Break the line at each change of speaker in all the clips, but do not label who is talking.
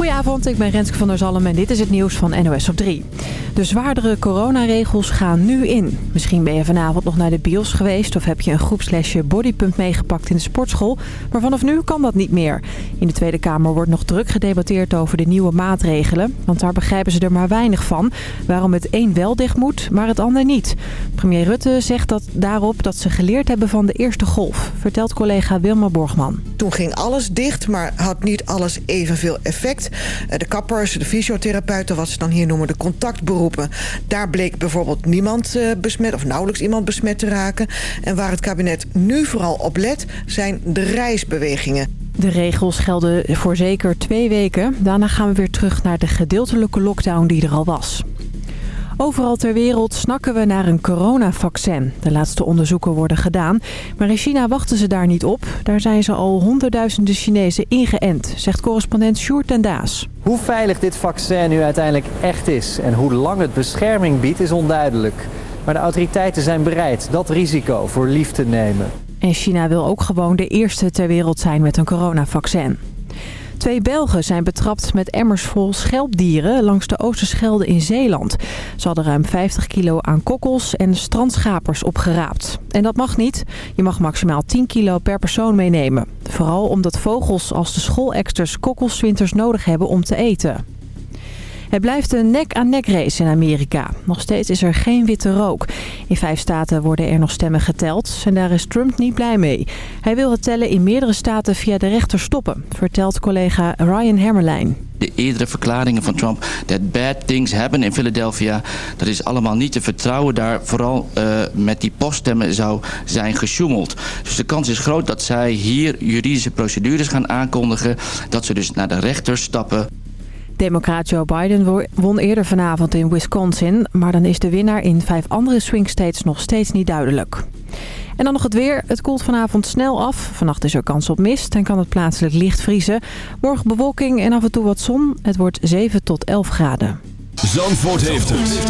Goedenavond, ik ben Renske van der Zalm en dit is het nieuws van NOS op 3. De zwaardere coronaregels gaan nu in. Misschien ben je vanavond nog naar de bios geweest... of heb je een groepslesje bodypump meegepakt in de sportschool. Maar vanaf nu kan dat niet meer. In de Tweede Kamer wordt nog druk gedebatteerd over de nieuwe maatregelen. Want daar begrijpen ze er maar weinig van. Waarom het een wel dicht moet, maar het ander niet. Premier Rutte zegt dat daarop dat ze geleerd hebben van de eerste golf. Vertelt collega Wilma Borgman.
Toen ging alles dicht, maar had niet alles evenveel effect. Eh, de kappers, de fysiotherapeuten, wat ze dan hier noemen de contactberoepen. Daar bleek bijvoorbeeld niemand eh, besmet of nauwelijks iemand besmet te raken. En waar het kabinet nu vooral op let, zijn de reisbewegingen.
De regels gelden voor zeker twee weken. Daarna gaan we weer terug naar de gedeeltelijke lockdown die er al was. Overal ter wereld snakken we naar een coronavaccin. De laatste onderzoeken worden gedaan. Maar in China wachten ze daar niet op. Daar zijn ze al honderdduizenden Chinezen ingeënt, zegt correspondent Sjoerd ten Daas.
Hoe veilig dit vaccin nu uiteindelijk echt is en hoe lang het bescherming biedt is onduidelijk. Maar de autoriteiten zijn bereid dat risico voor lief te nemen.
En China wil ook gewoon de eerste ter wereld zijn met een coronavaccin. Twee Belgen zijn betrapt met emmers vol schelpdieren langs de Oosterschelde in Zeeland. Ze hadden ruim 50 kilo aan kokkels en strandschapers opgeraapt. En dat mag niet. Je mag maximaal 10 kilo per persoon meenemen. Vooral omdat vogels als de schooleksters kokkelswinters nodig hebben om te eten. Het blijft een nek-aan-nek race in Amerika. Nog steeds is er geen witte rook. In vijf staten worden er nog stemmen geteld en daar is Trump niet blij mee. Hij wil het tellen in meerdere staten via de rechter stoppen, vertelt collega Ryan Hermerlijn
de eerdere verklaringen van Trump... dat bad things happen in Philadelphia... dat is allemaal niet te vertrouwen. Daar vooral uh, met die poststemmen zou zijn gesjoemeld. Dus de kans is groot dat zij hier juridische procedures gaan aankondigen... dat ze dus naar de rechter stappen.
Democraat Joe Biden won eerder vanavond in Wisconsin... maar dan is de winnaar in vijf andere swing states nog steeds niet duidelijk. En dan nog het weer. Het koelt vanavond snel af. Vannacht is er kans op mist en kan het plaatselijk licht vriezen. Morgen bewolking en af en toe wat zon. Het wordt 7 tot 11 graden.
Zandvoort heeft het.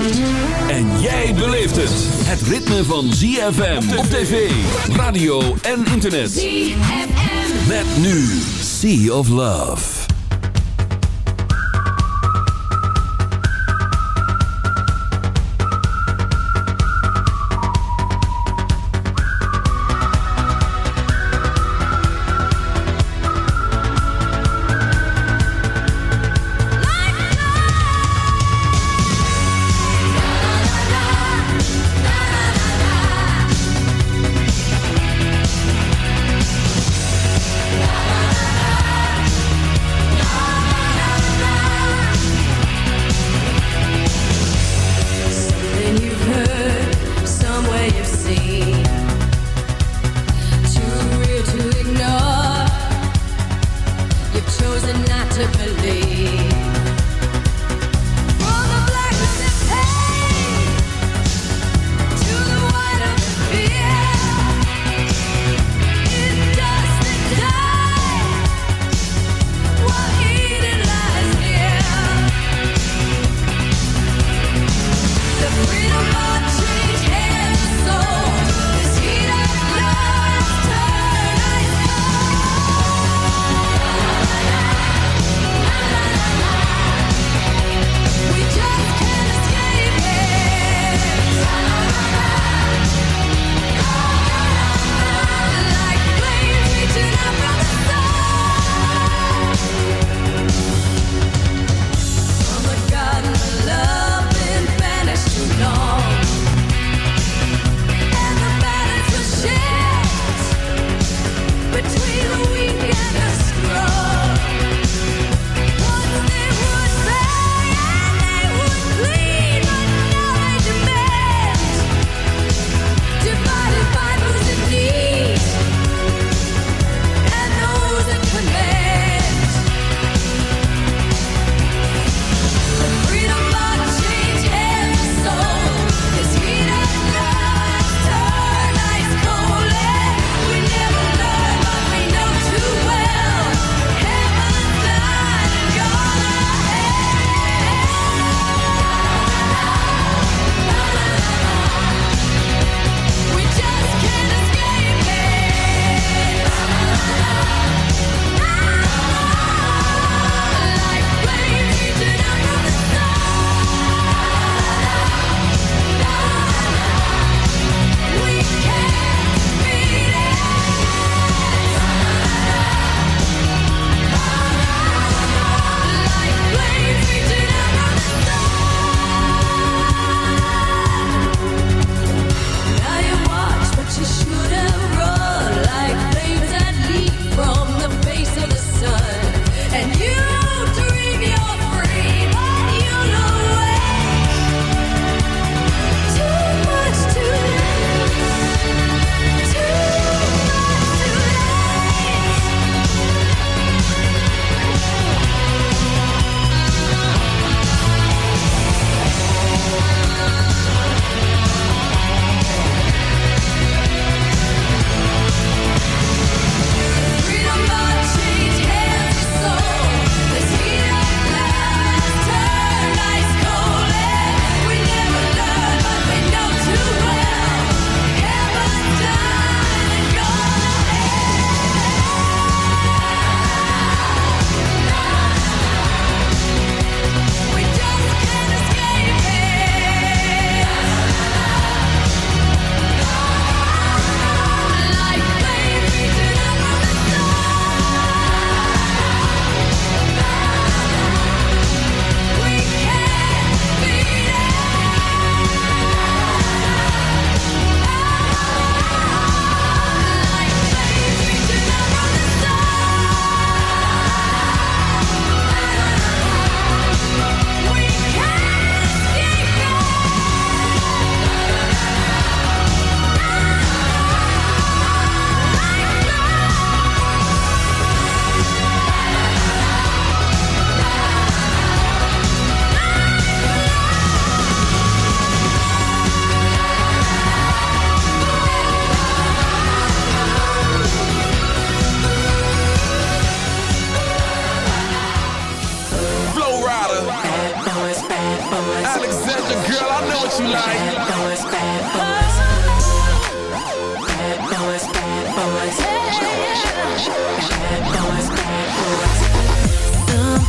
En jij beleeft het. Het ritme van ZFM op tv, radio en internet. ZFM. Met nu Sea of Love.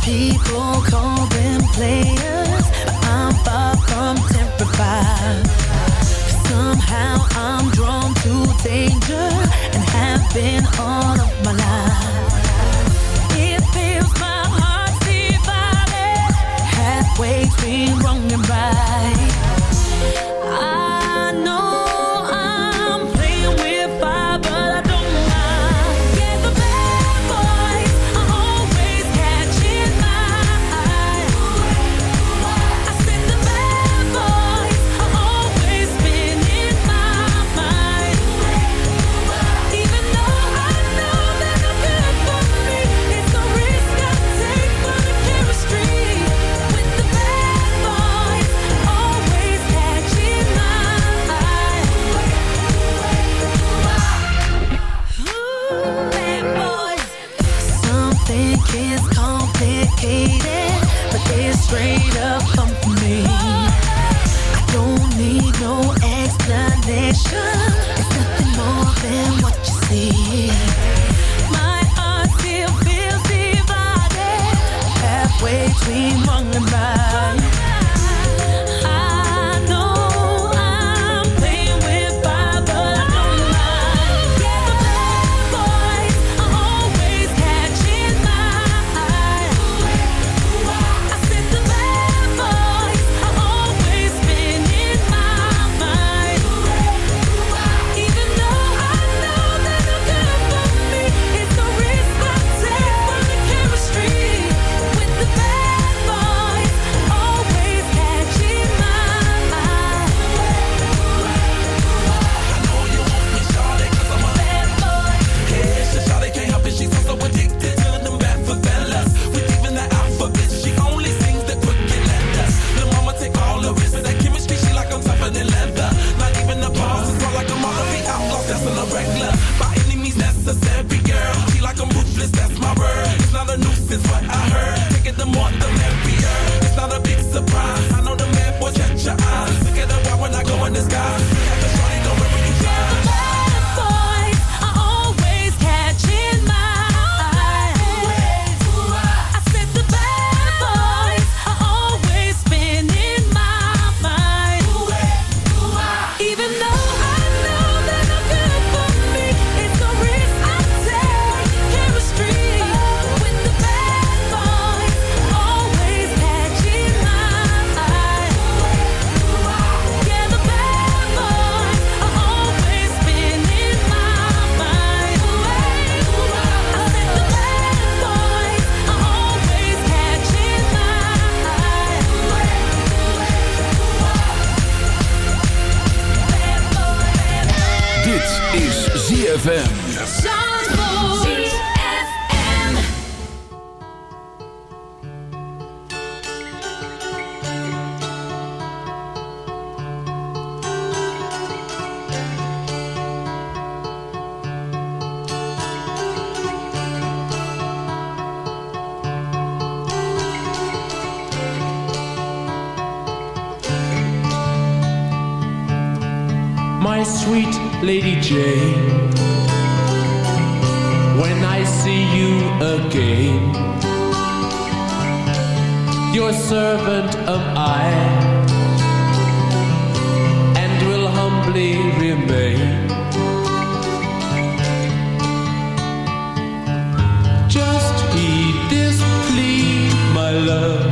People call them players, I'm far from terrified. Somehow I'm drawn to danger and have been all of my life. It my heart between wrong and right. I know. straight up come for me. I don't need no explanation. It's nothing more than what you see. My heart still feels divided halfway between wrong and
servant am I, and will humbly remain. Just heed this plea, my love.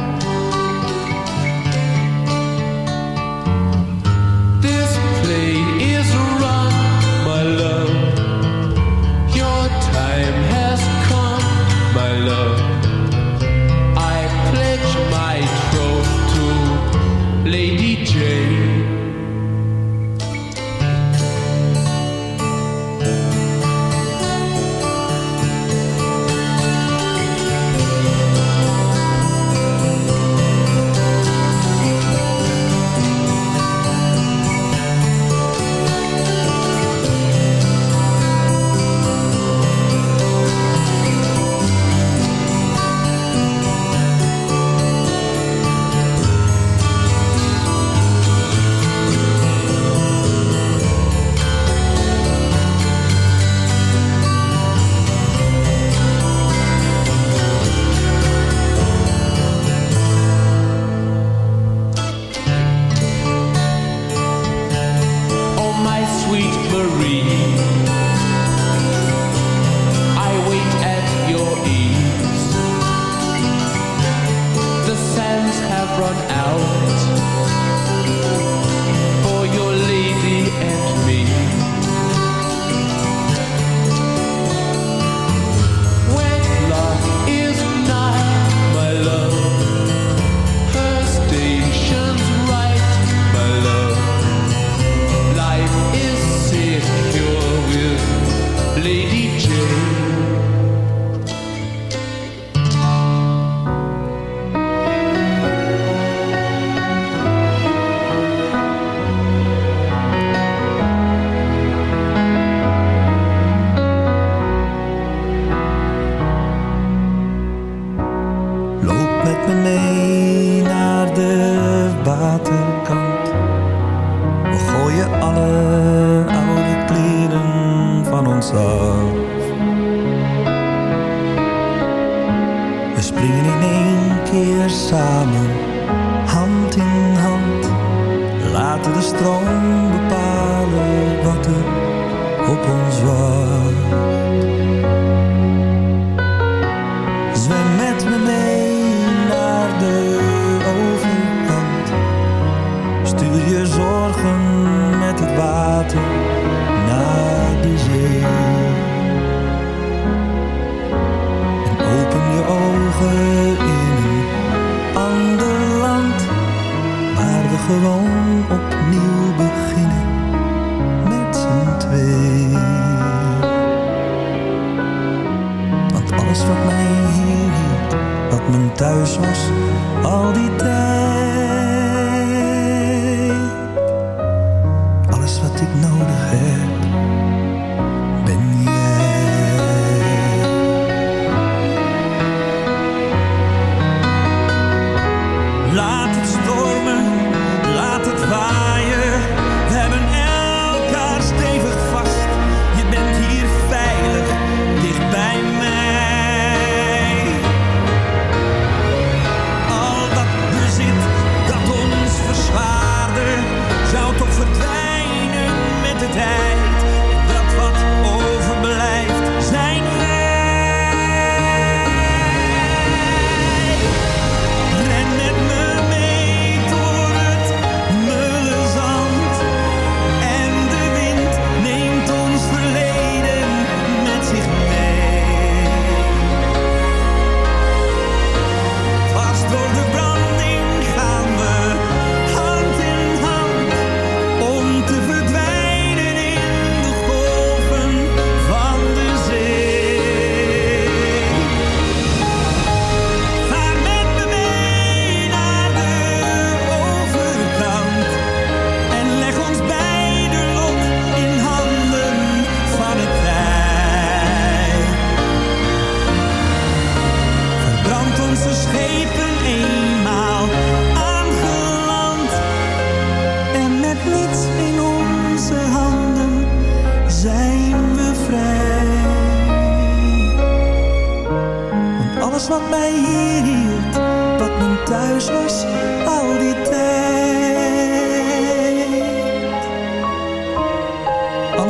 wat mij hier hield, wat mijn thuis was, al die tijd.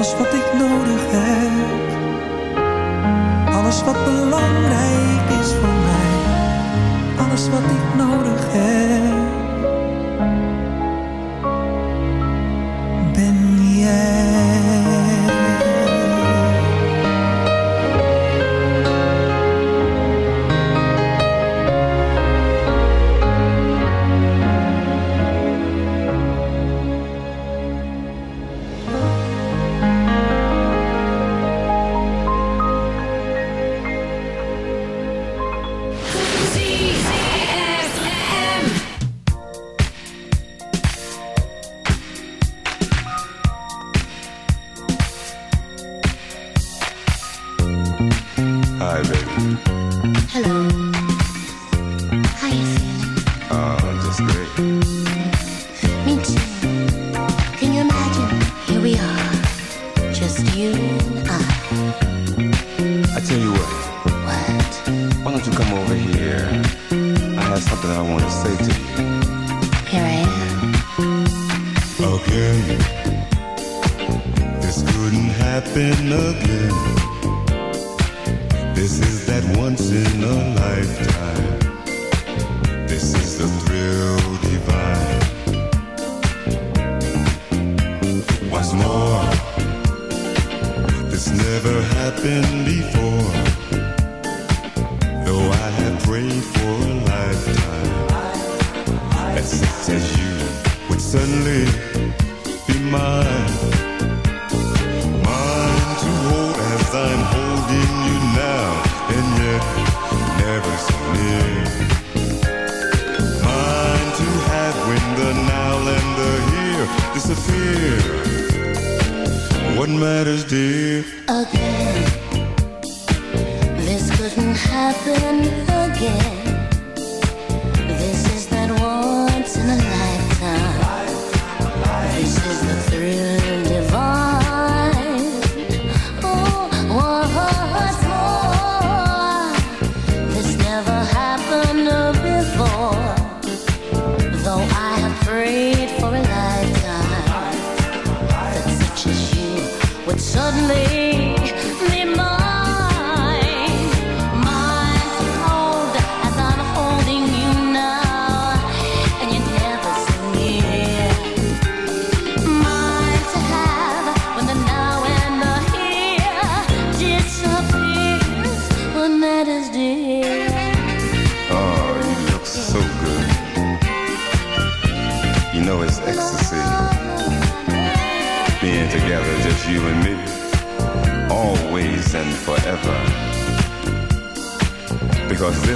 Alles wat ik nodig heb. Alles wat belangrijk is voor mij. Alles wat ik nodig heb.
matters dear.
Again. This couldn't happen again.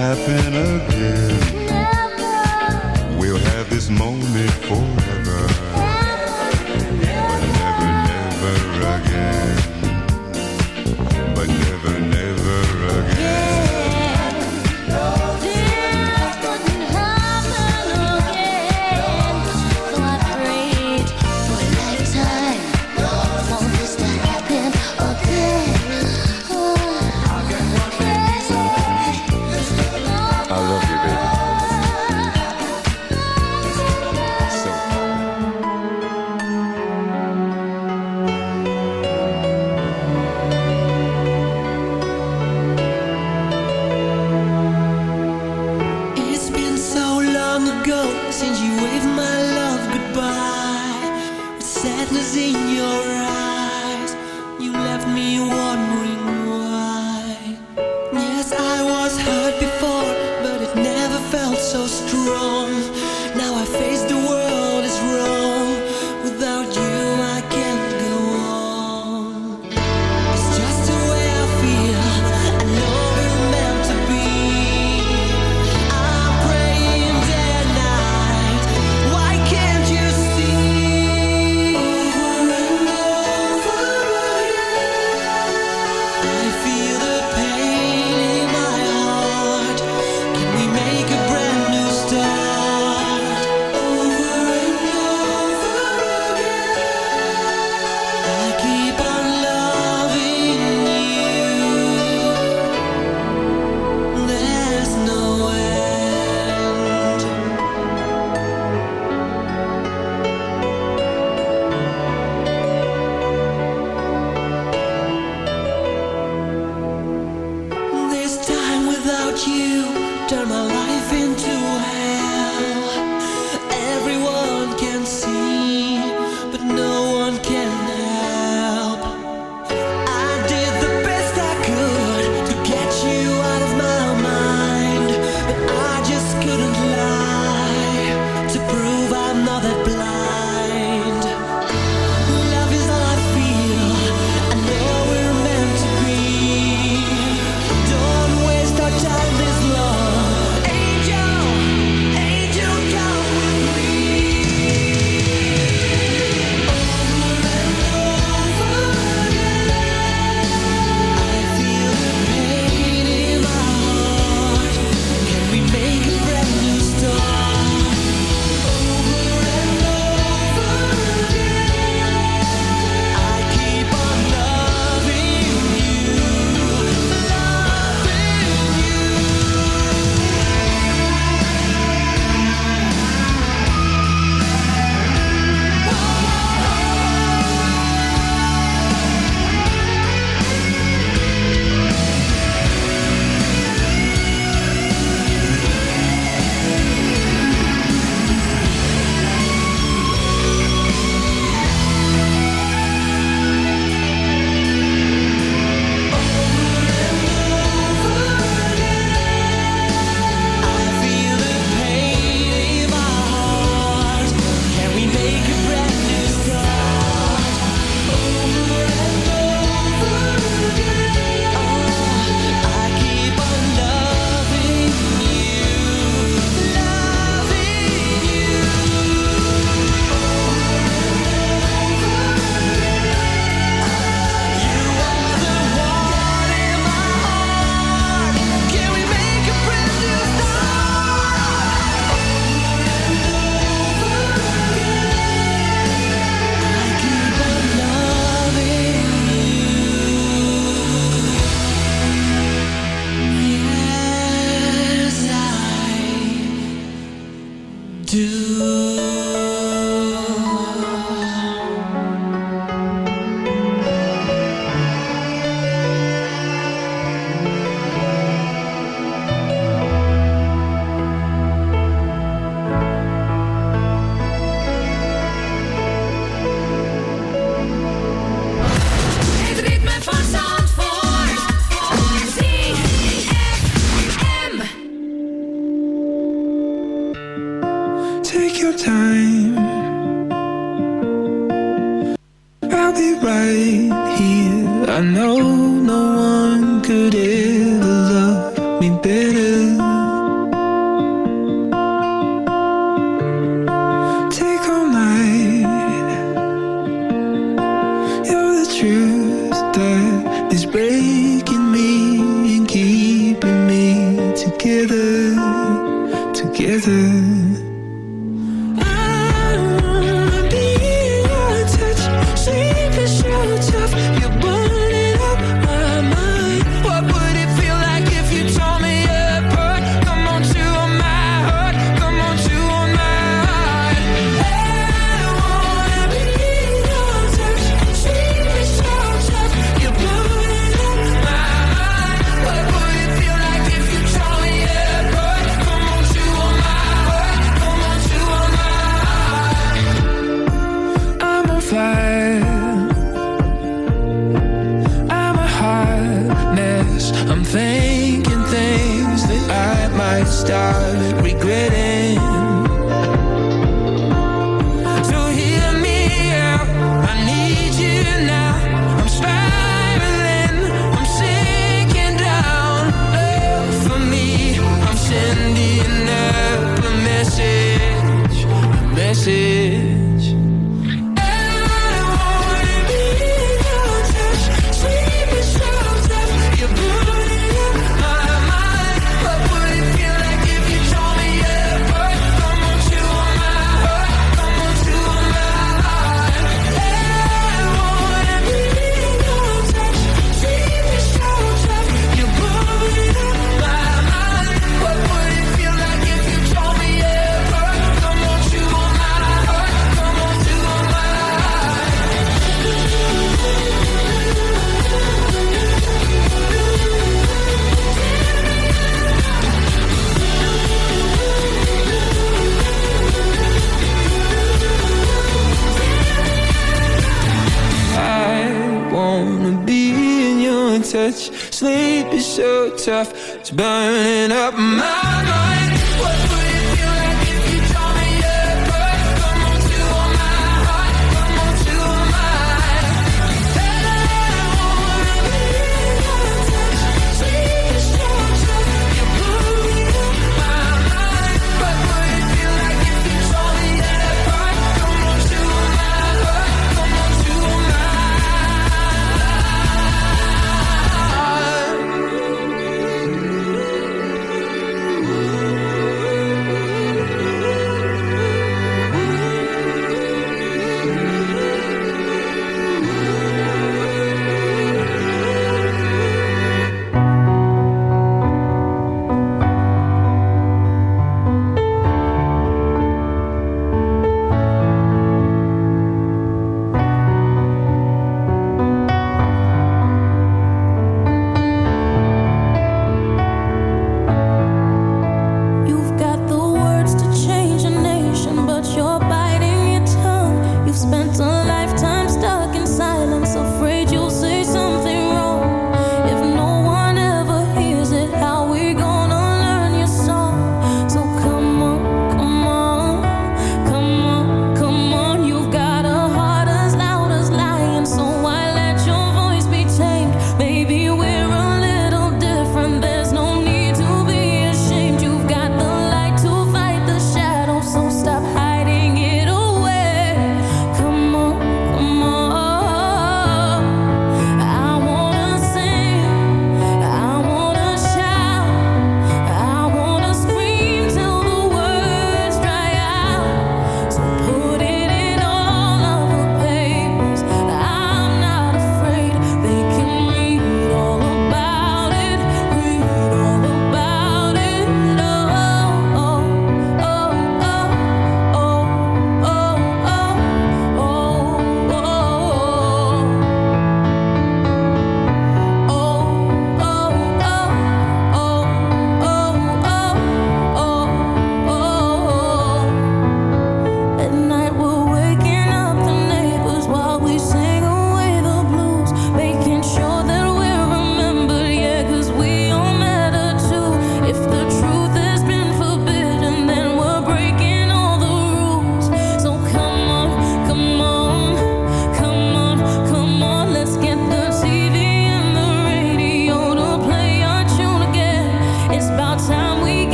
happen again.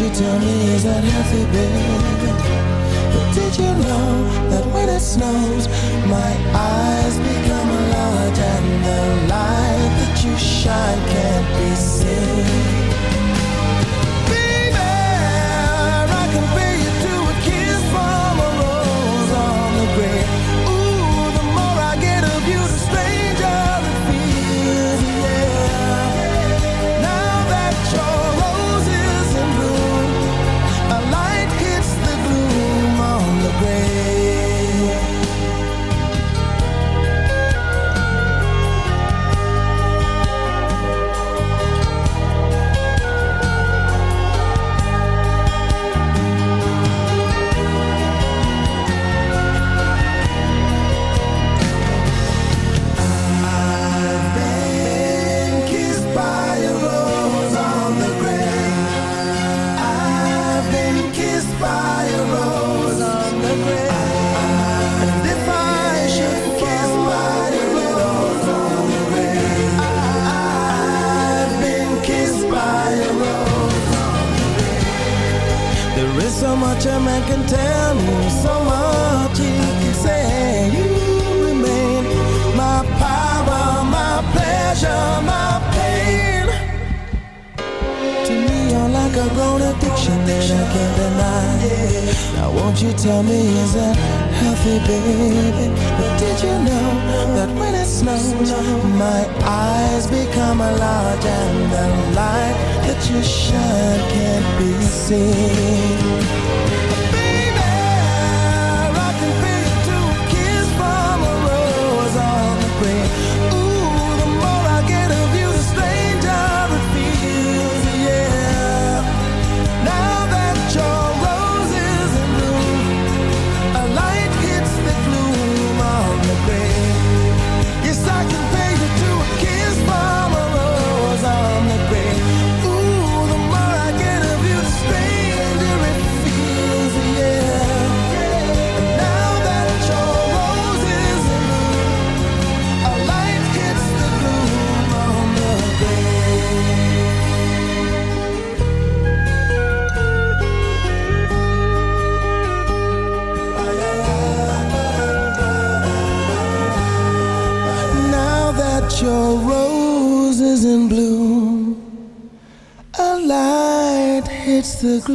You tell me, is that healthy, baby? But did you know that when it snows, my eyes become large and the light that you shine can't be seen? That you shine can't be seen? Hits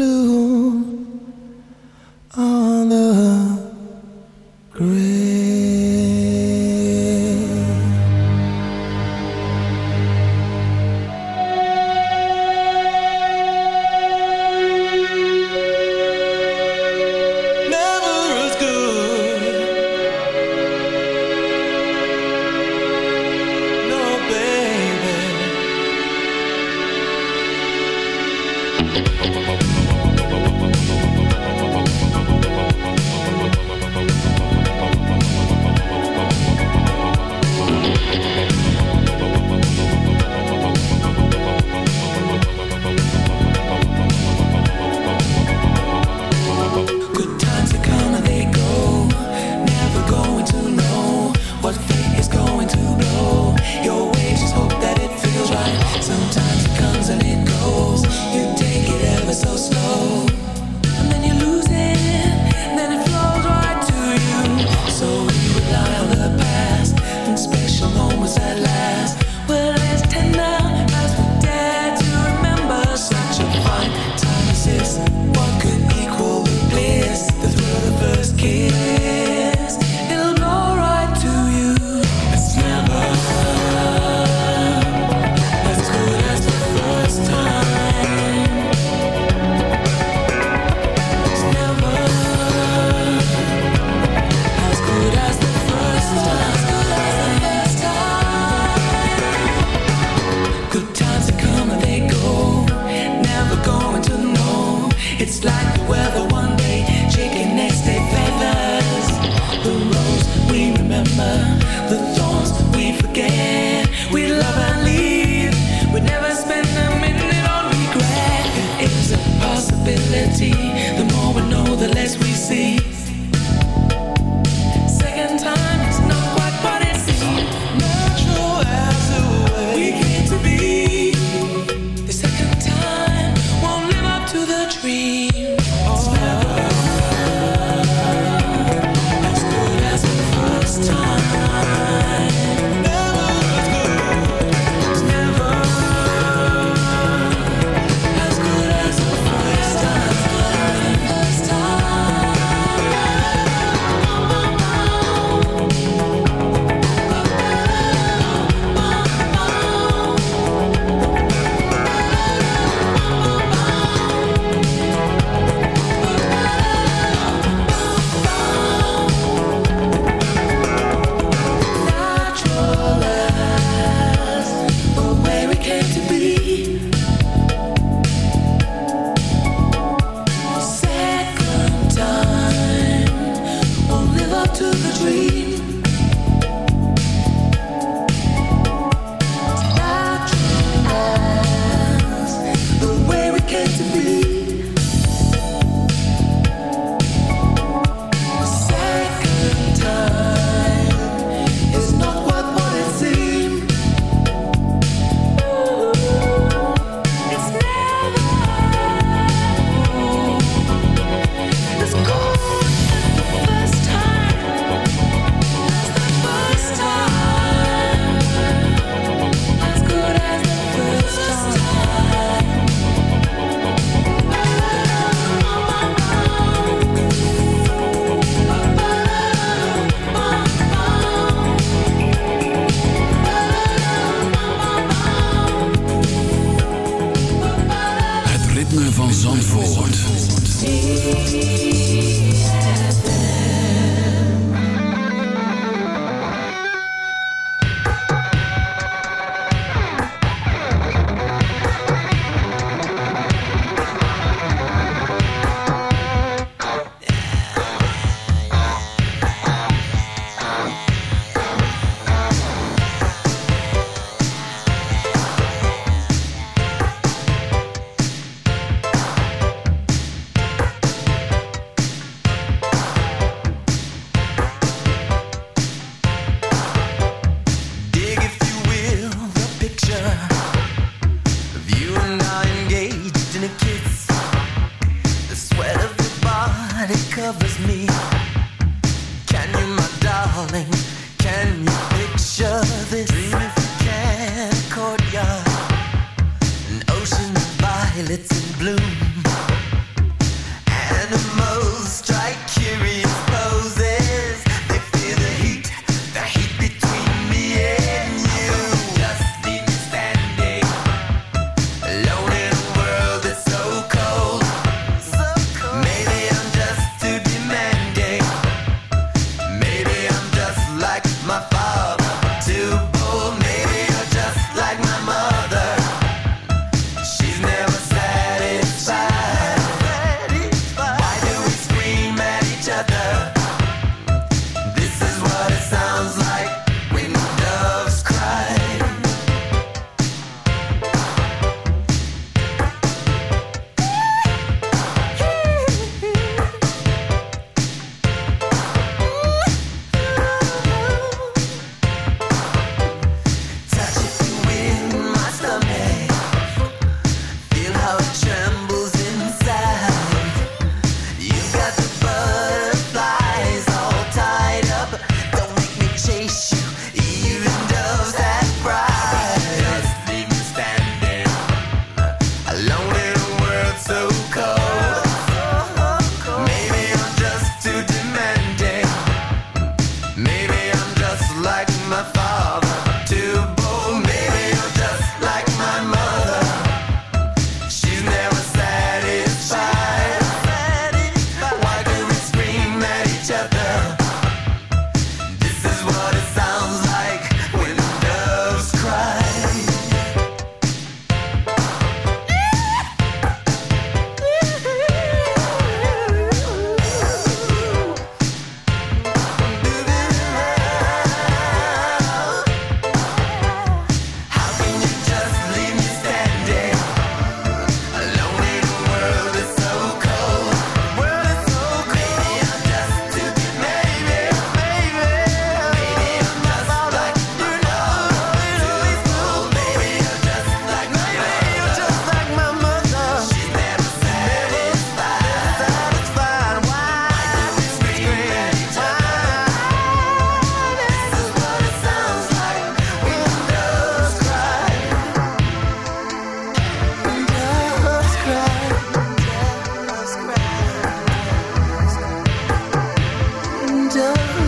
cry,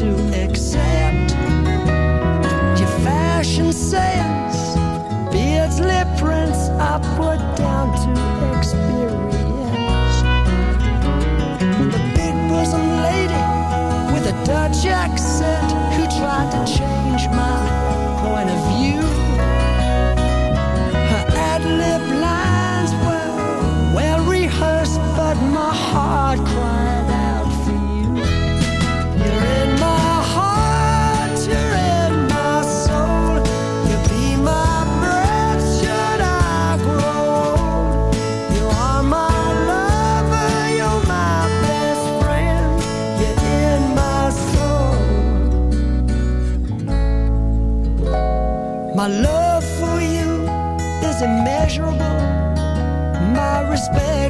to
X. My love for you is immeasurable. My respect